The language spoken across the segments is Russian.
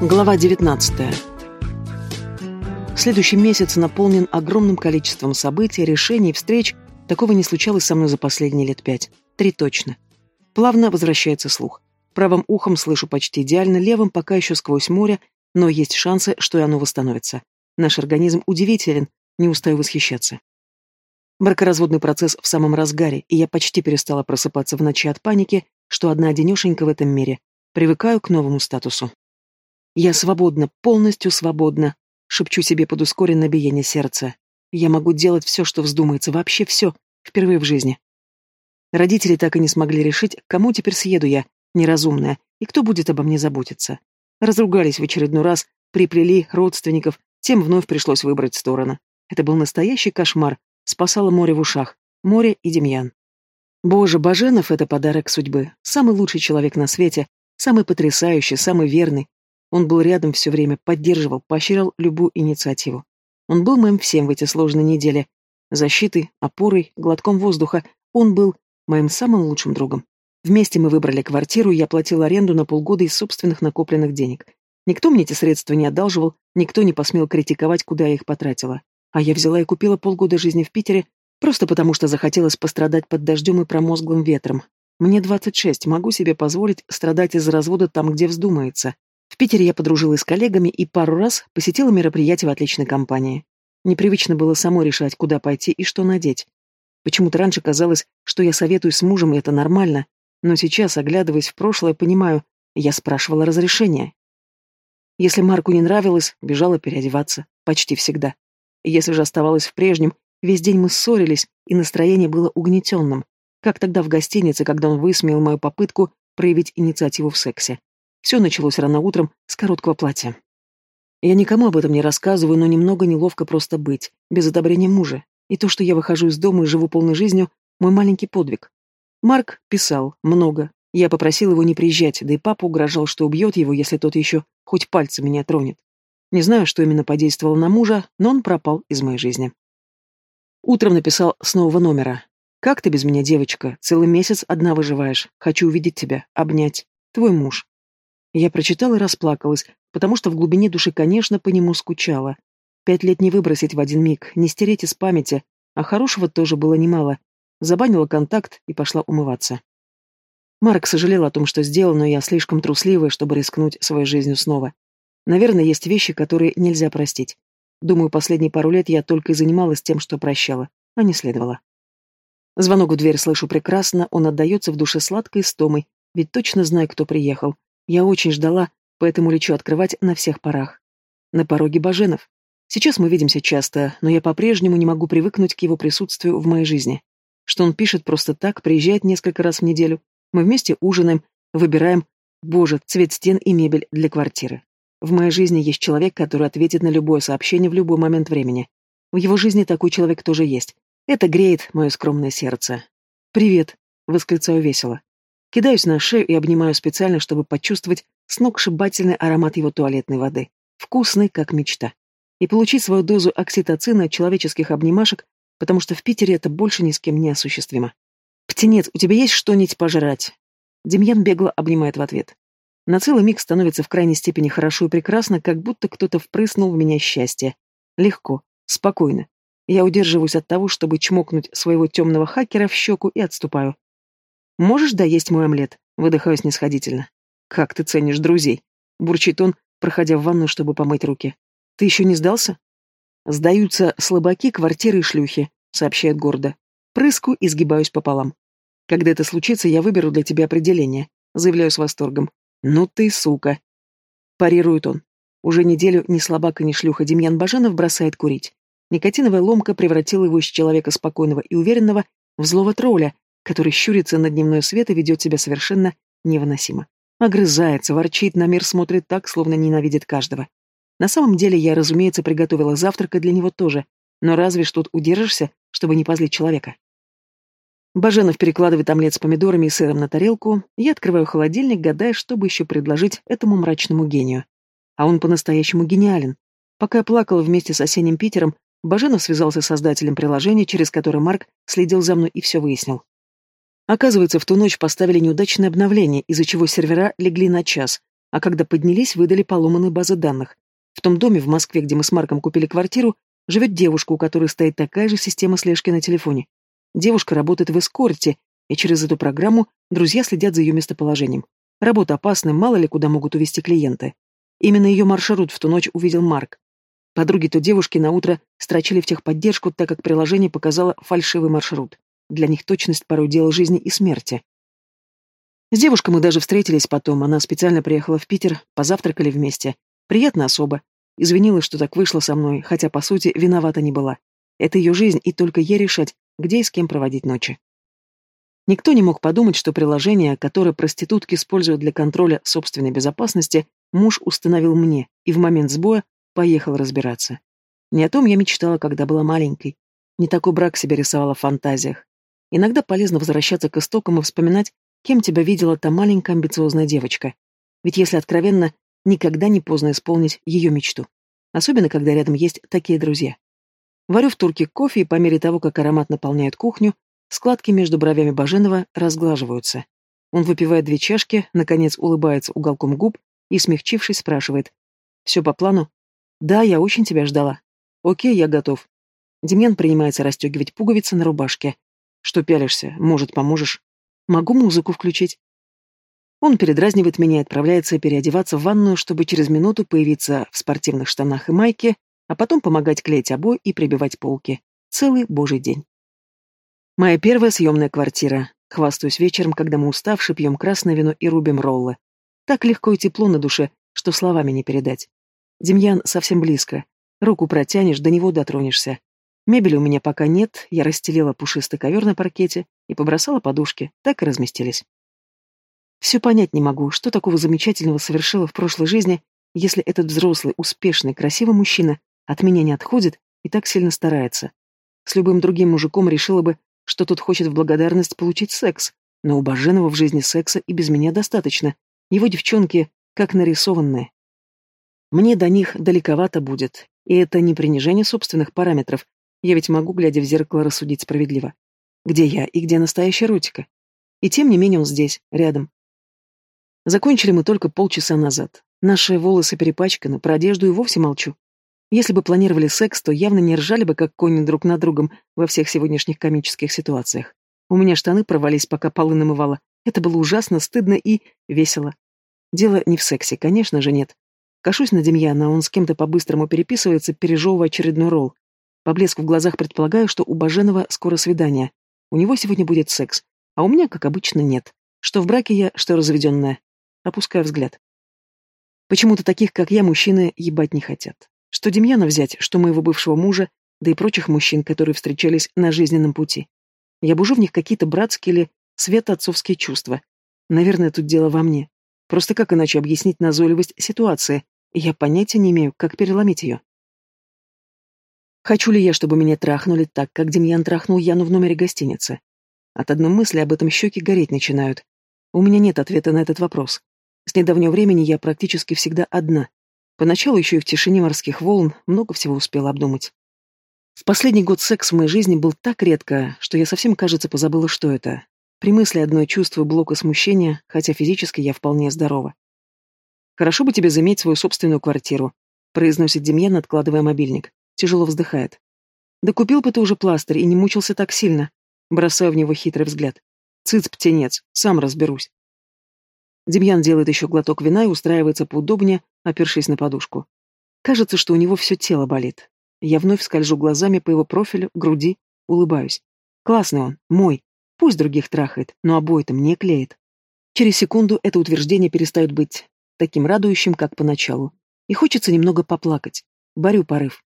Глава 19. Следующий месяц наполнен огромным количеством событий, решений, встреч. Такого не случалось со мной за последние лет пять. Три точно. Плавно возвращается слух. Правым ухом слышу почти идеально, левым пока еще сквозь море, но есть шансы, что и оно восстановится. Наш организм удивителен, не устаю восхищаться. Бракоразводный процесс в самом разгаре, и я почти перестала просыпаться в ночи от паники, что одна одинешенька в этом мире. Привыкаю к новому статусу. Я свободна, полностью свободна, шепчу себе под ускоренное биение сердца. Я могу делать все, что вздумается, вообще все, впервые в жизни. Родители так и не смогли решить, кому теперь съеду я, неразумная, и кто будет обо мне заботиться. Разругались в очередной раз, приплели родственников, тем вновь пришлось выбрать сторону. Это был настоящий кошмар, спасало море в ушах, море и Демьян. Боже, Баженов — это подарок судьбы, самый лучший человек на свете, самый потрясающий, самый верный, он был рядом все время, поддерживал, поощрял любую инициативу. Он был моим всем в эти сложные недели. Защитой, опорой, глотком воздуха. Он был моим самым лучшим другом. Вместе мы выбрали квартиру, я платил аренду на полгода из собственных накопленных денег. Никто мне эти средства не одалживал, никто не посмел критиковать, куда я их потратила. А я взяла и купила полгода жизни в Питере, просто потому что захотелось пострадать под дождем и промозглым ветром. Мне 26, могу себе позволить страдать из-за развода там, где вздумается. Питере я подружилась с коллегами и пару раз посетила мероприятия в отличной компании. Непривычно было самой решать, куда пойти и что надеть. Почему-то раньше казалось, что я советуюсь с мужем, и это нормально, но сейчас, оглядываясь в прошлое, понимаю, я спрашивала разрешения. Если Марку не нравилось, бежала переодеваться. Почти всегда. Если же оставалась в прежнем, весь день мы ссорились, и настроение было угнетенным. Как тогда в гостинице, когда он высмеял мою попытку проявить инициативу в сексе. Все началось рано утром с короткого платья. Я никому об этом не рассказываю, но немного неловко просто быть, без одобрения мужа. И то, что я выхожу из дома и живу полной жизнью, мой маленький подвиг. Марк писал много. Я попросил его не приезжать, да и папа угрожал, что убьет его, если тот еще хоть пальцем меня тронет. Не знаю, что именно подействовало на мужа, но он пропал из моей жизни. Утром написал с нового номера. «Как ты без меня, девочка? Целый месяц одна выживаешь. Хочу увидеть тебя, обнять. Твой муж. Я прочитала и расплакалась, потому что в глубине души, конечно, по нему скучала. Пять лет не выбросить в один миг, не стереть из памяти, а хорошего тоже было немало. Забанила контакт и пошла умываться. Марк сожалел о том, что сделал, но я слишком трусливая, чтобы рискнуть своей жизнью снова. Наверное, есть вещи, которые нельзя простить. Думаю, последние пару лет я только и занималась тем, что прощала, а не следовала. Звонок в дверь слышу прекрасно, он отдается в душе сладкой стомой, ведь точно знаю, кто приехал. Я очень ждала, поэтому лечу открывать на всех парах. На пороге Баженов. Сейчас мы видимся часто, но я по-прежнему не могу привыкнуть к его присутствию в моей жизни. Что он пишет просто так, приезжает несколько раз в неделю. Мы вместе ужинаем, выбираем, боже, цвет стен и мебель для квартиры. В моей жизни есть человек, который ответит на любое сообщение в любой момент времени. В его жизни такой человек тоже есть. Это греет мое скромное сердце. «Привет», — восклицаю весело. Кидаюсь на шею и обнимаю специально, чтобы почувствовать сногсшибательный аромат его туалетной воды. Вкусный, как мечта. И получить свою дозу окситоцина от человеческих обнимашек, потому что в Питере это больше ни с кем не осуществимо. «Птенец, у тебя есть что-нибудь пожрать?» Демьян бегло обнимает в ответ. На целый миг становится в крайней степени хорошо и прекрасно, как будто кто-то впрыснул в меня счастье. Легко, спокойно. Я удерживаюсь от того, чтобы чмокнуть своего темного хакера в щеку и отступаю. «Можешь доесть мой омлет?» — выдыхаю снисходительно. «Как ты ценишь друзей?» — бурчит он, проходя в ванну, чтобы помыть руки. «Ты еще не сдался?» «Сдаются слабаки, квартиры и шлюхи», — сообщает гордо. Прыску и сгибаюсь пополам. «Когда это случится, я выберу для тебя определение», — заявляю с восторгом. «Ну ты сука!» Парирует он. Уже неделю ни слабака, ни шлюха Демьян Баженов бросает курить. Никотиновая ломка превратила его из человека спокойного и уверенного в злого тролля, который щурится на дневной свет и ведет себя совершенно невыносимо. Огрызается, ворчит, на мир смотрит так, словно ненавидит каждого. На самом деле я, разумеется, приготовила завтрак и для него тоже, но разве ж тут удержишься, чтобы не позлить человека? Баженов перекладывает омлет с помидорами и сыром на тарелку, я открываю холодильник, гадая, что бы еще предложить этому мрачному гению. А он по-настоящему гениален. Пока я плакала вместе с осенним Питером, Баженов связался с создателем приложения, через которое Марк следил за мной и все выяснил. Оказывается, в ту ночь поставили неудачное обновление, из-за чего сервера легли на час, а когда поднялись, выдали поломанные базы данных. В том доме в Москве, где мы с Марком купили квартиру, живет девушка, у которой стоит такая же система слежки на телефоне. Девушка работает в эскорте, и через эту программу друзья следят за ее местоположением. Работа опасная, мало ли куда могут увезти клиенты. Именно ее маршрут в ту ночь увидел Марк. Подруги той девушки на утро строчили в техподдержку, так как приложение показало фальшивый маршрут. Для них точность порой дело жизни и смерти. С девушкой мы даже встретились потом, она специально приехала в Питер, позавтракали вместе. Приятно особо. Извинилась, что так вышло со мной, хотя, по сути, виновата не была. Это ее жизнь, и только ей решать, где и с кем проводить ночи. Никто не мог подумать, что приложение, которое проститутки используют для контроля собственной безопасности, муж установил мне и в момент сбоя поехал разбираться. Не о том я мечтала, когда была маленькой. Не такой брак себе рисовала в фантазиях. Иногда полезно возвращаться к истокам и вспоминать, кем тебя видела та маленькая амбициозная девочка. Ведь если откровенно, никогда не поздно исполнить ее мечту. Особенно, когда рядом есть такие друзья. Варю в турке кофе, и по мере того, как аромат наполняет кухню, Складки между бровями Баженова разглаживаются. Он выпивает две чашки, наконец улыбается уголком губ и, смягчившись, спрашивает. «Все по плану?» «Да, я очень тебя ждала». «Окей, я готов». Демьян принимается расстегивать пуговицы на рубашке. «Что пялишься? Может, поможешь?» «Могу музыку включить». Он передразнивает меня и отправляется переодеваться в ванную, чтобы через минуту появиться в спортивных штанах и майке, а потом помогать клеить обои и прибивать полки. Целый божий день. Моя первая съемная квартира. Хвастаюсь вечером, когда мы уставшие пьем красное вино и рубим роллы. Так легко и тепло на душе, что словами не передать. Демьян совсем близко. Руку протянешь, до него дотронешься. Мебели у меня пока нет, я расстелила пушистый ковер на паркете и побросала подушки, так и разместились. Все понять не могу, что такого замечательного совершила в прошлой жизни, если этот взрослый, успешный, красивый мужчина от меня не отходит и так сильно старается. С любым другим мужиком решила бы, что тот хочет в благодарность получить секс, но у Баженова в жизни секса и без меня достаточно. Его девчонки как нарисованные. Мне до них далековато будет, и это не принижение собственных параметров. Я ведь могу, глядя в зеркало, рассудить справедливо. Где я и где настоящая Рутика? И тем не менее он здесь, рядом. Закончили мы только полчаса назад. Наши волосы перепачканы, про одежду и вовсе молчу. Если бы планировали секс, то явно не ржали бы, как кони друг над другом во всех сегодняшних комических ситуациях. У меня штаны порвались, пока полы намывала. Это было ужасно, стыдно и весело. Дело не в сексе, конечно же, нет. Кашусь на Демьяна, он с кем-то по-быстрому переписывается, пережевывая очередной ролл. По блеску в глазах предполагаю, что у Баженова скоро свидание. У него сегодня будет секс, а у меня, как обычно, нет. Что в браке я, что разведенная. Опускаю взгляд. Почему-то таких, как я, мужчины ебать не хотят. Что Демьяна взять, что моего бывшего мужа, да и прочих мужчин, которые встречались на жизненном пути. Я бужу в них какие-то братские или светоотцовские чувства. Наверное, тут дело во мне. Просто как иначе объяснить назойливость ситуации? Я понятия не имею, как переломить ее. Хочу ли я, чтобы меня трахнули так, как Демьян трахнул Яну в номере гостиницы? От одной мысли об этом щеки гореть начинают. У меня нет ответа на этот вопрос. С недавнего времени я практически всегда одна, Поначалу еще и в тишине морских волн много всего успела обдумать. В последний год секс в моей жизни был так редко, что я совсем, кажется, позабыла, что это. При мысли одной чувствую блока смущения, хотя физически я вполне здорова. «Хорошо бы тебе заиметь свою собственную квартиру», — произносит Демьян, откладывая мобильник. Тяжело вздыхает. «Да купил бы ты уже пластырь и не мучился так сильно». Бросаю в него хитрый взгляд. «Цыц, птенец, сам разберусь». Демьян делает еще глоток вина и устраивается поудобнее, опершись на подушку. Кажется, что у него все тело болит. Я вновь скольжу глазами по его профилю, груди, улыбаюсь. Классный он, мой. Пусть других трахает, но обои-то мне клеит. Через секунду это утверждение перестает быть таким радующим, как поначалу. И хочется немного поплакать. Борю порыв.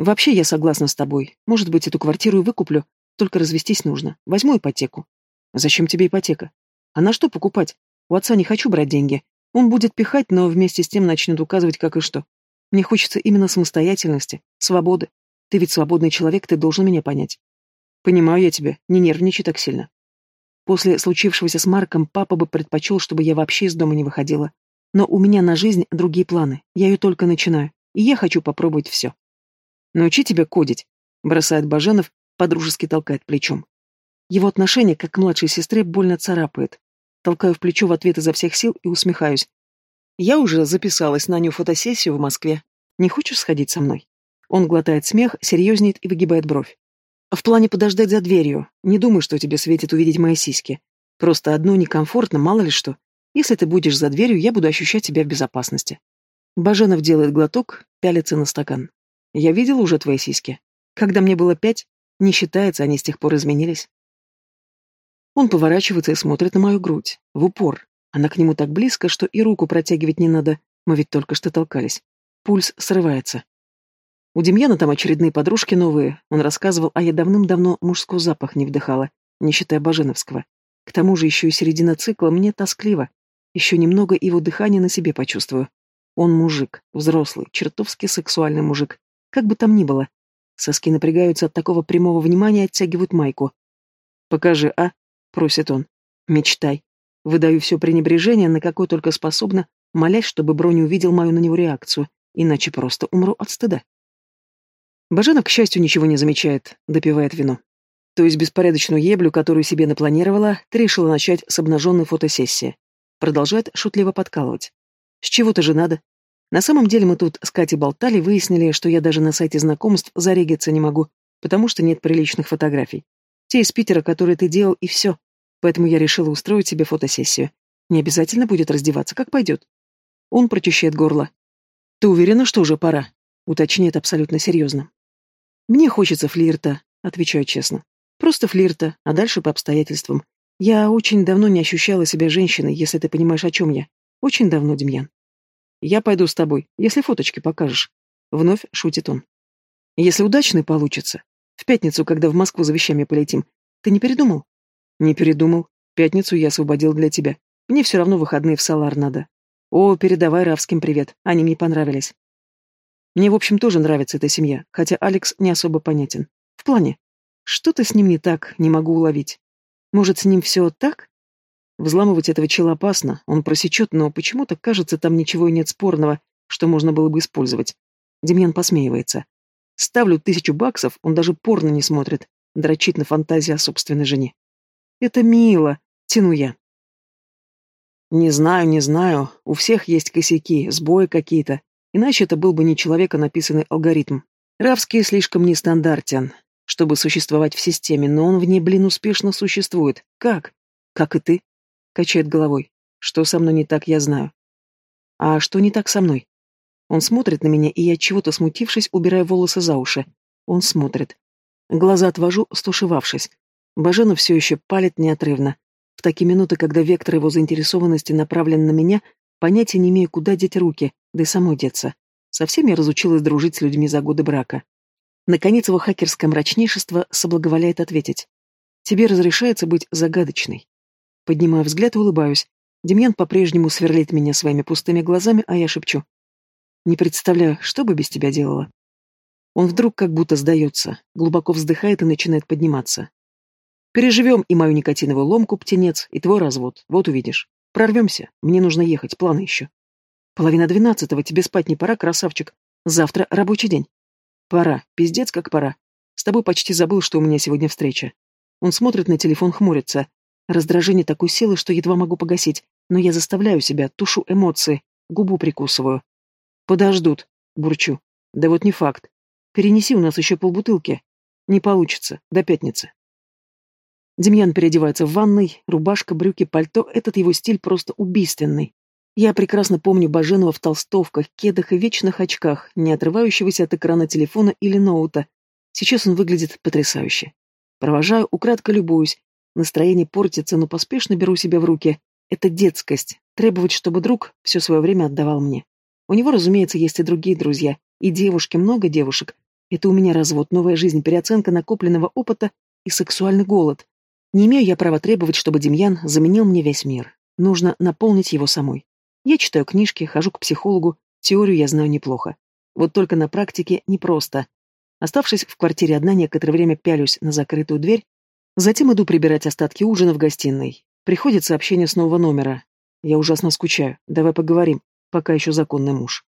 Вообще я согласна с тобой. Может быть, эту квартиру и выкуплю, только развестись нужно. Возьму ипотеку. Зачем тебе ипотека? А на что покупать? У отца не хочу брать деньги. Он будет пихать, но вместе с тем начнет указывать, как и что. Мне хочется именно самостоятельности, свободы. Ты ведь свободный человек, ты должен меня понять. Понимаю я тебя, не нервничай так сильно. После случившегося с Марком папа бы предпочел, чтобы я вообще из дома не выходила. Но у меня на жизнь другие планы, я ее только начинаю, и я хочу попробовать все. Научи тебя кодить, бросает Баженов, подружески толкает плечом. Его отношение, как к младшей сестре, больно царапает. Толкаю в плечо в ответ изо всех сил и усмехаюсь. Я уже записалась на ню фотосессию в Москве. Не хочешь сходить со мной? Он глотает смех, серьезнеет и выгибает бровь. В плане подождать за дверью. Не думай, что тебе светит увидеть мои сиськи. Просто одно некомфортно, мало ли что. Если ты будешь за дверью, я буду ощущать себя в безопасности. Баженов делает глоток, пялится на стакан. Я видел уже твои сиськи. Когда мне было пять, не считается, они с тех пор изменились. Он поворачивается и смотрит на мою грудь. В упор. Она к нему так близко, что и руку протягивать не надо. Мы ведь только что толкались. Пульс срывается. У Демьяна там очередные подружки новые. Он рассказывал, а я давным-давно мужской запах не вдыхала, не считая Баженовского. К тому же еще и середина цикла мне тоскливо. Еще немного его дыхания на себе почувствую. Он мужик, взрослый, чертовски сексуальный мужик. Как бы там ни было. Соски напрягаются от такого прямого внимания и оттягивают майку. «Покажи, а?» — просит он. «Мечтай». Выдаю все пренебрежение, на какое только способна, молясь, чтобы Броня увидел мою на него реакцию, иначе просто умру от стыда. Баженов, к счастью, ничего не замечает, допивает вино. То есть беспорядочную еблю, которую себе напланировала, ты решила начать с обнаженной фотосессии. Продолжает шутливо подкалывать. С чего-то же надо. На самом деле мы тут с Катей болтали, выяснили, что я даже на сайте знакомств зарегиться не могу, потому что нет приличных фотографий. Те из Питера, которые ты делал, и все. Поэтому я решила устроить себе фотосессию. Не обязательно будет раздеваться, как пойдет. Он прочищает горло. Ты уверена, что уже пора? Уточняет абсолютно серьезно. Мне хочется флирта, отвечаю честно. Просто флирта, а дальше по обстоятельствам. Я очень давно не ощущала себя женщиной, если ты понимаешь, о чем я. Очень давно, Демьян. Я пойду с тобой, если фоточки покажешь. Вновь шутит он. Если удачно получится. В пятницу, когда в Москву за вещами полетим. Ты не передумал? Не передумал. Пятницу я освободил для тебя. Мне все равно выходные в Салар надо. О, передавай Равским привет. Они мне понравились. Мне, в общем, тоже нравится эта семья, хотя Алекс не особо понятен. В плане. Что-то с ним не так, не могу уловить. Может, с ним все так? Взламывать этого чела опасно, он просечет, но почему-то кажется, там ничего и нет спорного, что можно было бы использовать. Демьян посмеивается. Ставлю тысячу баксов, он даже порно не смотрит, дрочит на фантазии о собственной жене. Это мило, тяну я. Не знаю, не знаю, у всех есть косяки, сбои какие-то, иначе это был бы не человека написанный алгоритм. Равский слишком нестандартен, чтобы существовать в системе, но он в ней, блин, успешно существует. Как? Как и ты. Качает головой. Что со мной не так, я знаю. А что не так со мной? Он смотрит на меня, и я, чего-то смутившись, убираю волосы за уши. Он смотрит. Глаза отвожу, стушевавшись. Баженов все еще палит неотрывно. В такие минуты, когда вектор его заинтересованности направлен на меня, понятия не имею, куда деть руки, да и самой деться. Совсем я разучилась дружить с людьми за годы брака. Наконец его хакерское мрачнейшество соблаговоляет ответить. Тебе разрешается быть загадочной. Поднимаю взгляд и улыбаюсь. Демьян по-прежнему сверлит меня своими пустыми глазами, а я шепчу. Не представляю, что бы без тебя делала. Он вдруг как будто сдается, глубоко вздыхает и начинает подниматься. Переживем и мою никотиновую ломку, птенец, и твой развод. Вот увидишь. Прорвемся. Мне нужно ехать, планы еще. Половина двенадцатого, тебе спать не пора, красавчик. Завтра рабочий день. Пора, пиздец как пора. С тобой почти забыл, что у меня сегодня встреча. Он смотрит на телефон, хмурится. Раздражение такой силы, что едва могу погасить, но я заставляю себя, тушу эмоции, губу прикусываю. Подождут, бурчу. Да вот не факт. Перенеси у нас еще полбутылки. Не получится, до пятницы. Демьян переодевается в ванной, рубашка, брюки, пальто, этот его стиль просто убийственный. Я прекрасно помню Баженова в толстовках, кедах и вечных очках, не отрывающегося от экрана телефона или ноута. Сейчас он выглядит потрясающе. Провожаю, украдко любуюсь, Настроение портится, но поспешно беру себя в руки. Это детскость. Требовать, чтобы друг все свое время отдавал мне. У него, разумеется, есть и другие друзья. И девушки, много девушек. Это у меня развод, новая жизнь, переоценка накопленного опыта и сексуальный голод. Не имею я права требовать, чтобы Демьян заменил мне весь мир. Нужно наполнить его самой. Я читаю книжки, хожу к психологу, теорию я знаю неплохо. Вот только на практике непросто. Оставшись в квартире одна, некоторое время пялюсь на закрытую дверь Затем иду прибирать остатки ужина в гостиной. Приходит сообщение с нового номера. Я ужасно скучаю. Давай поговорим, пока еще законный муж.